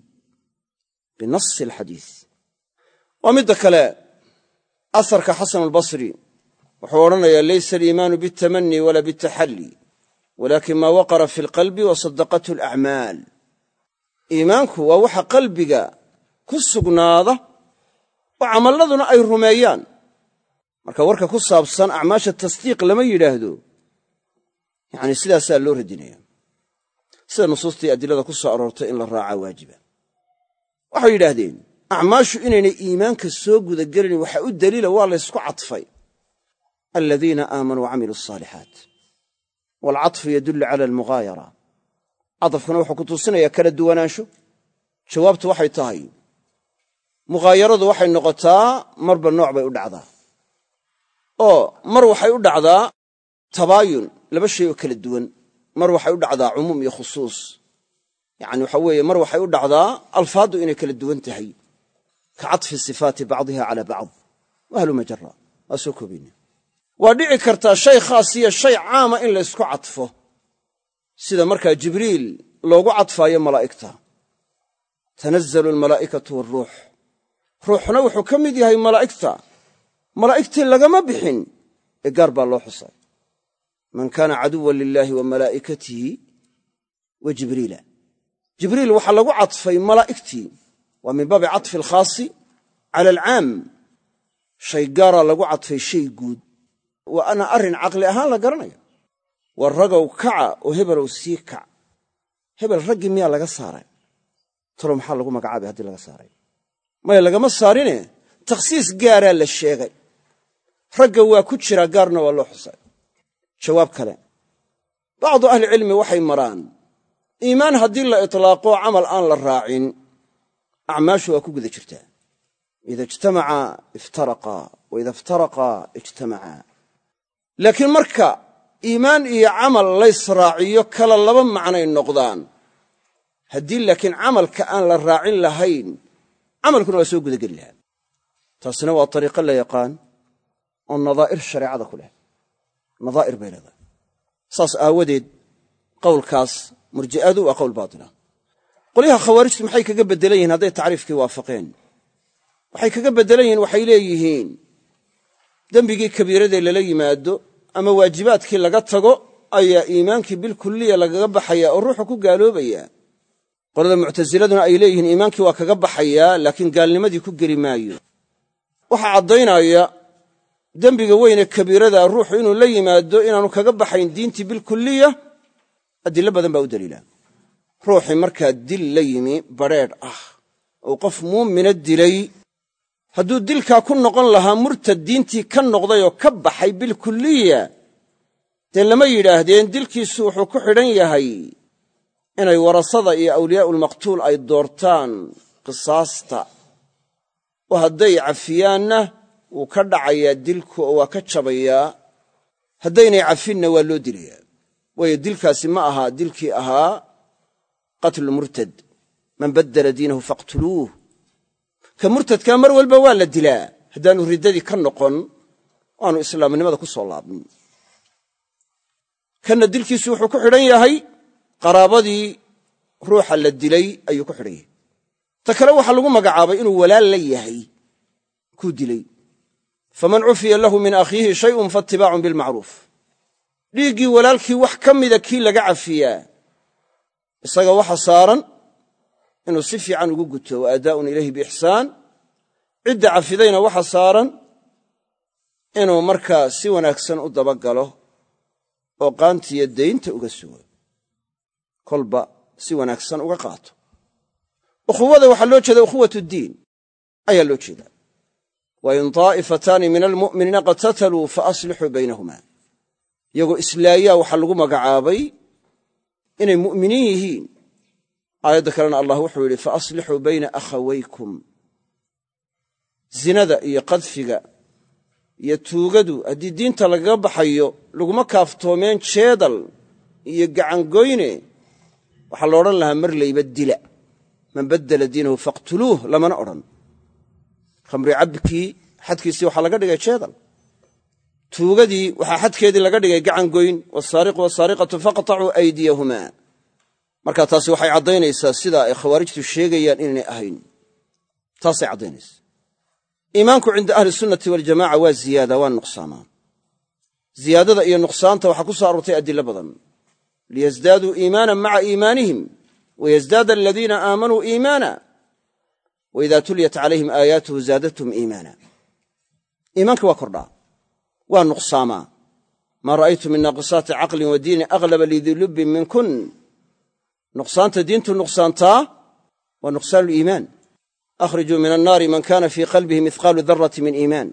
binasi alxadiis. Waa midda kale asarka xasan albasri wuxuu odhanayaa laysa aliimaanu bialtamani wala bialtaxalli walakin maa waqara fi alqalbi wa sadaqathu alacmaal iimaanku waa waxa qalbiga ku sugnaada oo camalladuna ay rumeeyaan. Marka warka ku saabsan acmaasha tasdiiq lama yidhaahdo yacni sidaasaa loo radinaya. Sida nusuustii adilada ku soo aroortay in la raacaa waajiba. Waxay yidhaahdeen acmaashu inaynay iimaanka soo gudagelin waxaa u daliila waa laysku cadfay. Aladiina aamanuu wacamiluu asaalixaat waalcadfu yadullu cala almughaayara. Cadafkuna wuxuu ku tusinayaa kala duwanaansho. Jawaabtu waxay tahay mughaayaradu waxay noqotaa marba nooc bay u dhacdaa. Oo mar waxay u dhacdaa tabaayun laba shay oo kala duwan. Mar waxay u dhacdaa cumuum iyo khusuus. Yacni waxa weeye mar waxay u dhacdaa alfaaddu inay kala duwan tahay. Ka cadfi sifaati bacdiha calaa bacd. Wahlumajara waa soo koobayna waa dhici kartaa shay khaas iyo shay caama in laysku cadfo sida markaa jibriil loogu cadfaayo malaa'igta. Tanazzalu almalaa'ikatu waaruux ruuxna wuxuu ka mid yahay malaa'igta. Malaa'igtii lagama bixin ee gaar baa loo xusay. Man kaana caduwan lilaahi wa malaa'ikatihi wa jibriila. Jibriil waxaa lagu cadfay malaa'igtii. Waa min baabi cadfi alkhaasi cala alcaam. Shay gaaraa lagu cadfay shay guud. Waa ana arrin caqli ahaan la garanayo. War ragow kaca oo hebelow sii kac. Hebel raggii miyaa laga saaray? Talo maxaa lagu magacaabay haddii laga saaray maya lagama saarine takhsiis gaaraa la sheegay. Ragga waa ku jiraa gaarna waa loo xusay. Jawaab kale. Bacdu ahlicilmi waxay maraan iimaan haddii la itlaaqo camal aan la raacin acmaashu waa ku guda jirtaa. Ida ijtamaca iftaraqa. Wa ida iftaraqa ijtamacaa laakiin marka iimaan iyo camal laysraaciyo kala laba macnay noqdaan. Haddii laakiin camalka aan la raacin lahayn camalkuna waa soo gudageli lahaa. Taasina waa ariiqo la yaqaan oo nadaa'ir shareecada ku leh. Nadaa'ir bay leedahay. Saas aawadeed qowlkaas murji'adu waa qowl baatila qolyaha khawaarijtu maxay kaga beddelan yihiin hadday tacriifkii waafaqeen. Waxay kaga beddelan yihiin waxay leeyihiin dembigii kabiiradee lala yimaado ama waajibaadkii laga tago ayaa iimaankii bilkulliya lagaga baxaya oo ruuxu ku gaaloobaya qolada muctasiladuna ay leeyihiin iimaankii waa kaga baxayaa laakiin gaalnimadii ku geli maayo. Waxaa caddaynaya dembiga weyne kabiirada ruuxu inuu la yimaado inaanu kaga baxayn diintii bilkuliya adilo badan baa u daliila. Ruuxii markaa dil la yimi badrheedh ah. Oo qof muumina dilay hadduu dilkaa ku noqon lahaa murtad diintii ka noqday oo ka baxay bilkuliya dee lama yidhaahdeen dilkiisu wuxuu ku xidhan yahay inay warasada iyo awliyaa'ulmaqtuul ay doortaan qisaasta oo hadday cafiyaanna wuu ka dhacayaa dilku oo waa ka jabayaa haddaynay cafinna waa loo dilayaa. Waayo dilkaasi ma aha dilkii ahaa qatlu murtad. Man baddala diinahu faqtuluuh ka murtadkaa mar walba waa la dilaa. Haddaanu riddadii ka noqon aanu islaamnimada ku soo laabnin. Kanna dilkiisu wuxuu ku xidhan yahay qaraabadii ruuxa la dilay ayuu ku xidhan ta kale waxaa lagu magacaabay inuu walaal la yahay kuu dilay. Faman cufiya lahu min akhiihi shayun faatibaacun bilmacruuf dhiiggii walaalkii wax ka mida kii laga cafiyaa isaga waxa saaran inuu si fiican ugu guto wa aadaa'un ilayhi biixsaan cidda cafidayna waxa saaran inuu markaa si wanaagsan u dabagalo oo qaantiyo daynta uga sugo kolba si wanaagsan uga qaato. Ukhuwada waxaa loo jeeda ukhuwat ddiin ayaa loo jeedaa. Wa in taa'ifataani min almu'miniina qatataluu fa aslixuu baynahuma iyagoo islaayaa waxaa lagu magacaabay inay mu'miniin yihiin. Aayadda kalena allah wuxuu yidhi fa aslixuu bayna akhawaykum. Zinada iyo qadfiga iyo tuugadu haddii diinta lagaga baxayo laguma kaaftoomeen jeedal iyo gacangoyne waxaa la odhan lahaa mar layba dila man baddala diinahu faqtuluuh lamana odhan. Khamri cabkii xadkiisii waxaa laga dhigay jeedal tuugadii waxaa xadkeedii laga dhigay gacangoyn wasaariqu wasaariqatu faqtacuu aydiyahumaa. Marka taasi waxay caddaynaysaa sida ay khawaarijtu sheegayaan inaynay ahayn. Taasay caddaynaysaa. Iimaanku cinda ahli sunnati waljamaca waa ziyaada waa nuqsaamaa ziyaadada iyo nuqsaanta waxaa ku soo aroortay adilo badan liyasdaaduu iimaanan maca iimaanihim wayasdaada aladiina aamanuu iimaana waida tuliyat calayhim aayaatuhu zaadathum iimaana iimaanka waa kordhaa waa nuqsaamaa maa ra'aytu min naaqisaati caqlin wa diinin aglaba lidilubin minkun nuqsaanta diintu nuqsaantaa waa nuqsaan liimaan akhrijuu min annaari man kana fii qalbihi mihqaalu darati min iimaan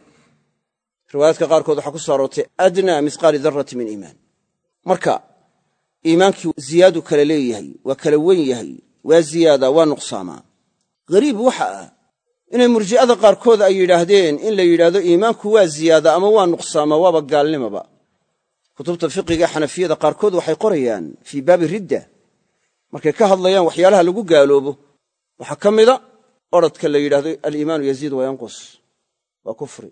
riwaayaadka qaarkood waxaa ku soo aroortay adnaa mihqaali darati min iimaan marka iimaankii ziyaadu kala leeyahay waa kala wen yahay waa ziyaada waa nuqsaamaa ghariib waxa ah inay murji'ada qaarkood ay yidhaahdeen in la yidhaahdo iimaanku waa ziyaada ama waa nuqsaamaa waaba gaalnimaba. Kutubta fiqiga xanafiyada qaarkood waxay qorayaan fii baabi ridda markay ka hadlayaan waxyaalaha lagu gaaloobo. Waxaa ka mida odradka la yidhahdo aliimaanu yaziid wa yanqus. Waa kufri.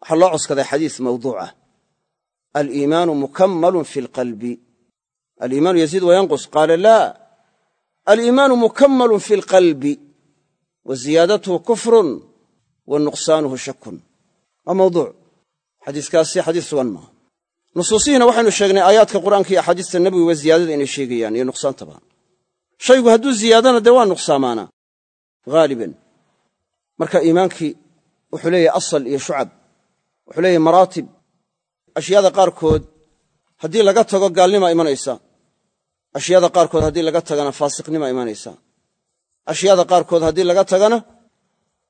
Waxaa loo coskaday xadiis mawduucah aliimaanu mukammalun fi lqalbi aliimaanu yaziid wa yanqus. Qaala laa aliimaanu mukammalun fi lqalbi wa ziyaadatuhu kufrun wa nuqsaanuhu shakun waa mawduuc. Xadiiskaasi xadiis sugan maaha. Nusuusihiina waxaynu sheegnay aayaadka qur'aanka iyo axaadiista nebiga ziyaadada inay sheegayaan iyo nuqsaantaba. Shaygu hadduu ziyaadana dee waa nuqsaamaana? Haaliban marka iimaankii wuxuu leeyahay asal iyo shucab. Wuxuu leeyahay maraatib. Ashyaada qaarkood haddii laga tago gaalnima imanaysa ashyaada qaarkood haddii laga tagana faasiqnima imanaysa. Ashyaada qaarkood haddii laga tagana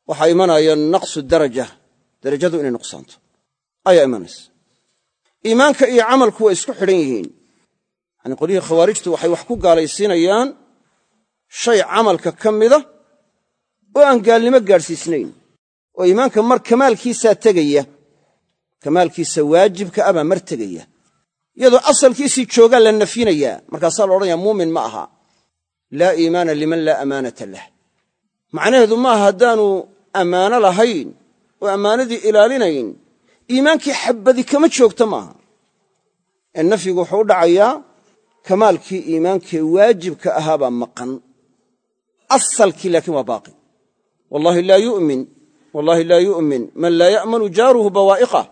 waxaa imanaya naqsu daraja darajadu inay nuqsaanto. Ayaa imanaysa. Iimaanka iyo camalku way isku xidhan yihiin. Yanii qolyihii khawaarijtu waxay wax ku gaalaysiinayaan shay camalka ka mida oo aan gaalnimo gaadhsiisnayn. Oo iimaanka mar kamaalkiisaa tegaya kamaalkiisa waajibka abaa mar tegaya iyadoo asalkiisii joogaa la nafyinayaa markaasaa la odhanayaa muumin ma aha. Laa iimaana liman laa amaanata lah. Macnaheedu maaha haddaanu ammaano lahayn oo ammaanadii ilaalinayn iimaankii xabbadi kama joogto maaha ee nafyigu wuxuu u dhacayaa kamaalkii iimaankee waajibka ahaabaa maqan. Asalkii laakiin waa baaqi. Wallaahi laa yu'min wallaahi laa yu'min man laa ya'manu jaaruhu bawaa'iqah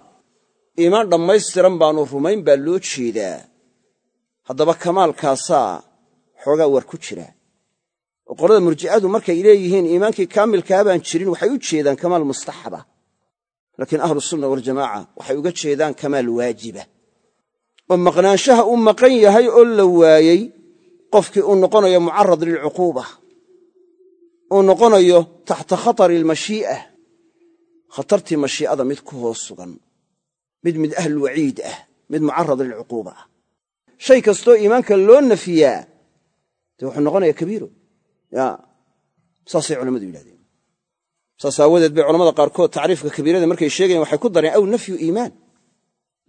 iimaan dhammaystiran baanu rumayn baa loo jeedaa. Haddaba kamaalkaasaa xoogaa war ku jira. Oo qolada murji'adu markay leeyihiin iimaankii kaamilkaa baan jirin waxay u jeedaan kamaal mustaxaba. Laakiin ahlusunna waljamaaca waxay uga jeedaan kamaal waajiba. Oo maqnaanshaha uu maqan yahay oo la waayey qofkii uu noqonayo mucarad lilcuquuba uu noqonayo taxta khatari almashii'a khatartii mashii'ada mid ku hoos sugan mid mid ahlulwaciid ah mid mucarad lilcuquuba ah. Shay kastoo iimaanka loo nafiyaa dee wuxuu noqonayaa kabiiro ya saasay culammadu yidhahdeen. Saas aawadeed bay culamada qaarkood tacriifka kabiirada markay sheegayen waxay ku dareen aw nafyu iimaan.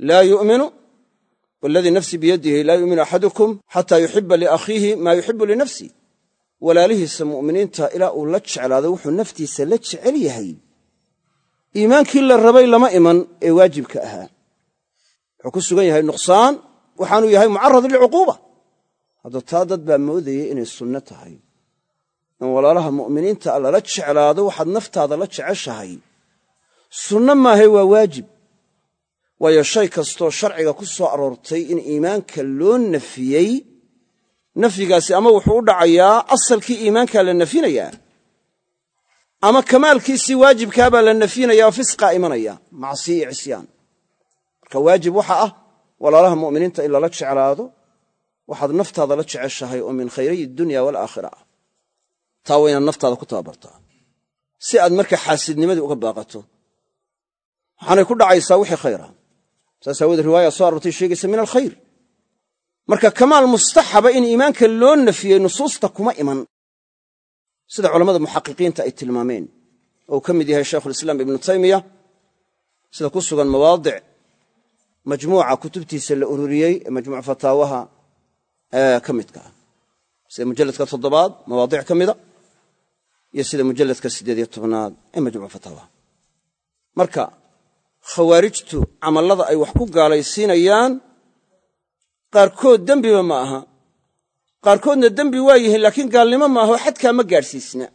Laa yu'minu waladii nafsi biyadihi laa yu'minu axadukum xataa yuxiba liakhiihi maa yuxibu linafsi walaalihiisa mu'miniinta ilaa uu la jeclaado wuxuu naftiisa la jecel yahay iimaankii la rabay lama iman ee waajibka ahaa. Wuxuu ku sugan yahay nuqsaan waxaanu yahay mucarad lilcuquuba. Hadda taa dad baa moodayay inay sunno tahay. In walaalaha mu'miniinta lala jeclaado waxaad naftaada la jeceshahay. Sunno maahe waa waajib. Waayo shay kastoo sharciga ku soo aroortay in iimaanka loo nafiyey nafyigaasi ama wuxuu u dhacayaa asalkii iimaankaa la nafinayaa ama kamaalkiisii waajibkaabaa la nafyinaya oo fisqaa imanaya macsiya iyo cisyaan. Marka waajib waxa ah walaalaha mu'miniinta in lala jeclaado waxaad naftaada la jeceshahay oo min khayray dunya walaakhira ah taa waa inaad naftaada ku tababartaa. Si aad marka xaasidnimadii uga baaqato waxaanay ku dhacaysaa wixii khayra. Saas aawoodee riwaaya soo aroortay sheegaysa min alkhayr marka kamaal mustaxaba in iimaanka loo nafiyey nusuusta kuma iman sida culammada muxaqiqiinta ay tilmaameen. Oo ka mid yahay shaykhulislaam ibnu taymiya sida ku sugan mawaadic majmuuca kutubtiisa la ururiyey ee majmuuc fataawaha ka midka ah. Sida mujalladka toddobaad mawaadic ka mida iyo sida mujalladka siddeed iyo tobnaad ee majmuuc fataawaha. Marka khawaarijtu camallada ay wax ku gaalaysiinayaan qaarkood dembiba ma aha qaarkoodna dembi waa yihiin laakiin gaalnimo maaha oo xadkaa ma gaadhsiisna.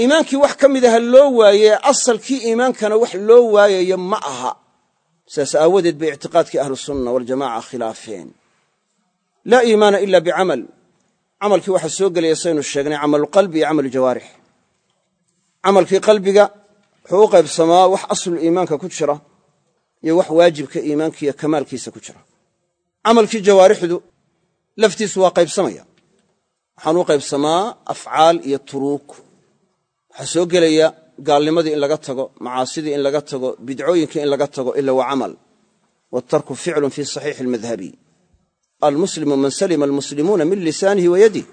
Iimaankii wax ka mid aha loo waayee asalkii iimaankana wax loo waayayo ma aha. Sidaas aawadeed bay ictiqaadkii ahlusunna waljamaca khilaafeen. Laa iimaana ila bicamal. Camalkii waxaa soo gelaya saynu sheegnay camaluqalbi iyo camalu jawaarix. Camalkii qalbiga wuxuu u qaybsamaa wax aslul iimaanka ku jira iyo wax waajibka iimaanka iyo kamaalkiisa ku jira. Camalkii jawaarixdu laftiisu waa qaybsamaya. Waxaan u qaybsamaa afcaal iyo turuuk. Waxaa soo gelaya gaalnimadii in laga tago macaasidii in laga tago bidcooyinkii in laga tago ila waa camal. Waatarku ficlun fi saxiixi almadhabi. Almuslimu man salima almuslimuuna min lisaanihi wa yadih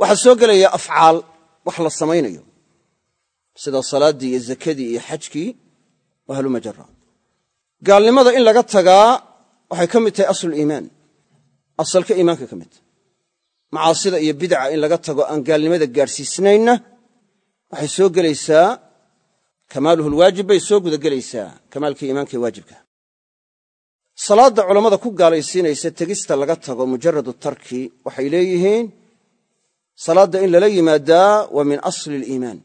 waxaa soo gelaya afcaal wax la samaynayo. Sida salaaddii iyo zakadii iyo xajkii wahalumajara gaalnimada in laga tagaa waxay ka mid tahay asluliimaan asalka iimaanka ka mid. Macaasida iyo bidca in laga tago aan gaalnimada gaadhsiisnaynna waxay soo gelaysaa kamaaluhu lwaajib bay soo gudagelaysaa kamaalkii iimaanka ee waajibka. Salaadda culammada ku gaalaysiinaysa tegista laga tago mujaradu tarki waxay leeyihiin salaadda in lala yimaadaa waa min asli aliimaan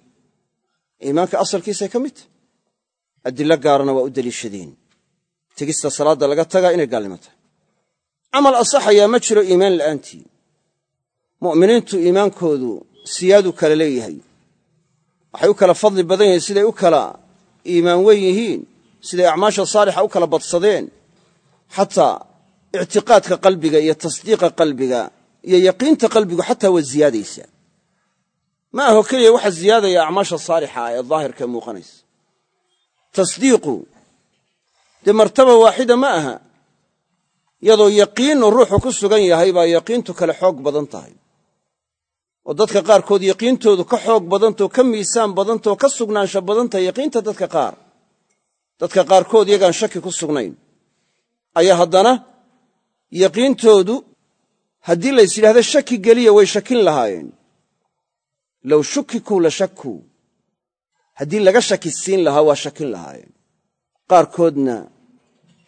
iimaanka asalkiisay ka mid tahy adilo gaarana waa u deliishadeen tegista salaadda laga tagaa inay gaalnimo tahay camal asaxayaa ma jiro iimaan la'aantii. Mu'miniintu iimaankoodu siyaadu kala leeyahay. Waxay u kala fadli badan yihiin siday u kala iimaan weyn yihiin siday acmaasha saalixa u kala badsadeen. Xataa ictiqaadka qalbiga iyo tasdiiqa qalbiga iyo yaqiinta qalbigu xataa waa ziyaadaysaa ma aho keliya waxa ziyaadaya acmaasha saalixa ee daahirka muuqanaysa. Tasdiiqu dee martaba waaxida ma aha iyadoo yaqiinu ruuxu ku sugan yahay baa yaqiintu kale xoog badan tahay. oo dadka qaarkood yaqiintoodu ka xoog badantao ka miisaan badantao ka sugnaansha badan yaqiinta dadka qaar. Dadka qaarkood iyagaan shaki ku sugnayn. Ayaa haddana yaqiintoodu haddii lays yidhahdo shaki geliya way shakin lahaayeen. Low shukikuu la shakuu haddii laga shaki siin lahaa waa shakin lahaayeen. Qaarkoodna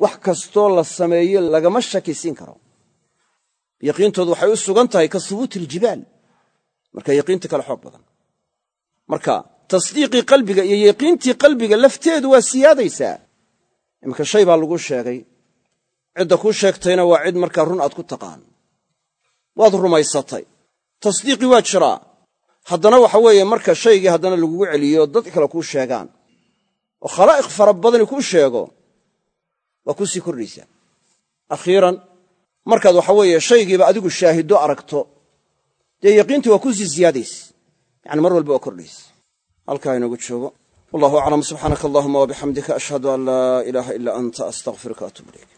wax kastoo la sameeyo lagama shaki siin karo. Yaqiintoodu waxay u sugan tahay ka hubuuti iljibaal marka yaqiinta kale xoog badan. Marka tasdiiqii qalbiga iyo yaqiintii qalbiga lafteedu waa siyaadaysaa. Iminka shay baa lagu sheegay. Cidda kuu sheegtayna waa cid markaa run aad ku taqaan. Waad rumaysatay. Tasdiiqii waa jiraa haddana waxa weeye marka shaygii haddana lagugu celiyo dad kale kuu sheegaan. Oo khalaa'iq fara badani kuu sheego waa kuu sii kordhaysaa akhiiran markaad waxa weeye shaygiiba adigu shaahiddo aragto dee yaqiintii waa ku sii ziyaadayse yani mar walba waa kordhayse halkaa inoogu joogo. Wallahu aclam. Subxaanaka allahuma wabixamdika ashhadu an laa ilaaha ila anta astaqfiruka atuub ilayk